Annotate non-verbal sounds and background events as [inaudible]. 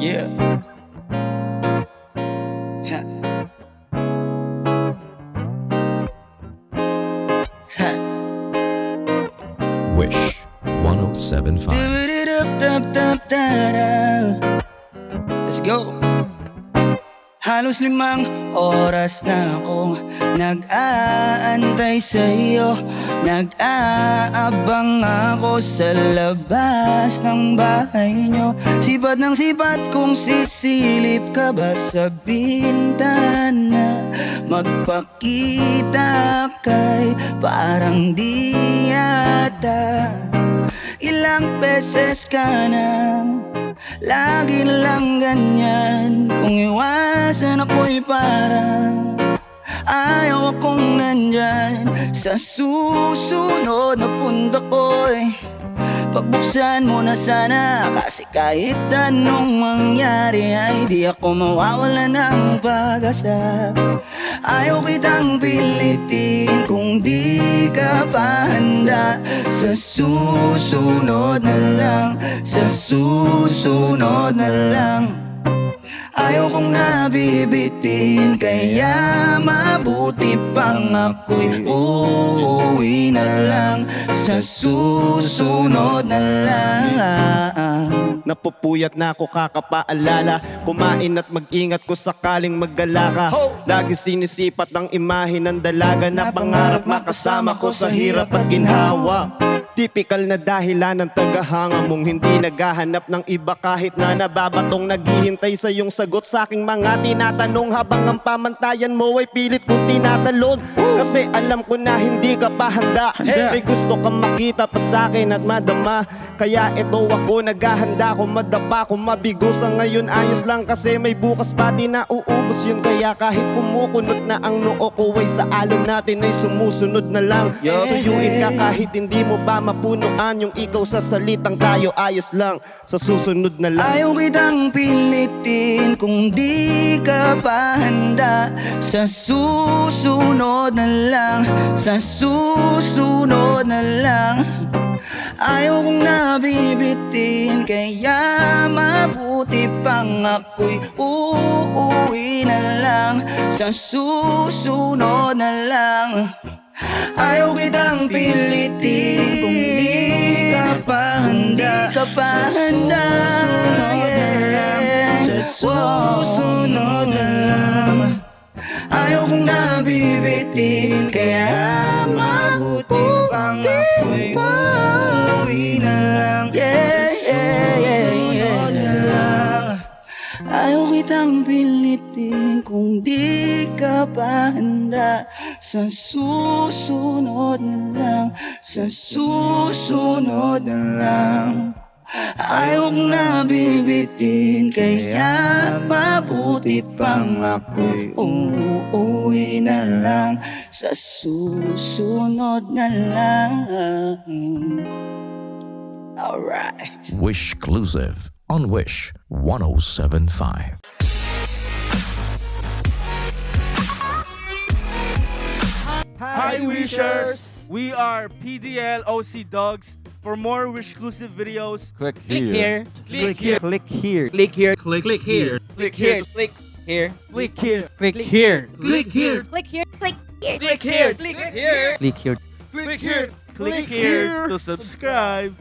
Yeah. Ha. [laughs] Ha. Wish 1075. Let's go. Halos limang oras na akong nag-aantay sa iyo Nag-aabang ako sa labas ng bahay nyo. Sipat ng sipat kung sisilip ka ba sa bintana. Magpakita kay parang di yata. Ilang beses ka na Lagi lang ganyan. Kung iwasan ako'y parang Ayaw akong nandyan. Sa susunod na punta ko'y Pagbuksan mo na sana. Kasi kahit anong mangyari Ay di ako mawawala ng pag-asa. Ayaw kitang pilitin Kung di Sa susunod na lang Sa susunod na lang. Ayaw kong nabibitin Kaya mabuti pang ako'y uuwi na lang. Sa susunod na lang. Napupuyat na ako kakapaalala. Kumain at mag-ingat ko sakaling maggala ka! Lagi sinisipat ang imahe ng dalaga. Na pangarap makasama ko sa hirap at ginhawa Typical na dahilan ng tagahanga mong hindi naghahanap ng iba kahit na nababatong naghihintay sa iyong sagot. Sa aking mga tinatanong habang ang pamantayan mo ay pilit kong tinatalon. Kasi alam ko na hindi ka pa handa. May gusto kang makita pa sa akin at madama. Kaya ito ako naghahanda kung madapa kung mabigo. Sa ngayon ayos lang kasi may bukas pa din na uubos yun Kaya kahit kumukunot na ang noo ko ay sa alon natin ay sumusunod na lang. Yo. Suyuin ka kahit hindi mo pa mapunuan Yung ikaw sa salitang tayo ayos lang. Sa susunod na lang. Ayaw kitang pilitin kung di ka pa handa. Sa susunod na lang, sa susunod na lang. Ayaw kong nabibitin kaya mabuti pang ako'y uuwi Sa susunod na lang. Ayaw kitang pilitin. Kung di ka pa handa. Di ka pa handa yeah. Sa susunod na lang. Ayaw kong nabibitin. Kaya mabuti pang ako'y uuwi na lang. Yeah, yeah, yeah, yeah. Ayaw kitang pilitin kung di ka pa handa Sa susunod na lang, sa susunod na lang. Ayaw kong nabibitin kaya mabuti pang ako'y uuwi na lang Sa susunod na lang. Alright Wish Exclusive on Wish 1075. Hi Wishers! We are PDL OC Dogs. For more exclusive videos, Click here Click here. click here. Click here Click here. Click, here. click here. click here. Click here. Click here. Click here. Click here Click here. Click here. Click here. Click here. Click here. Click here. Click here to subscribe.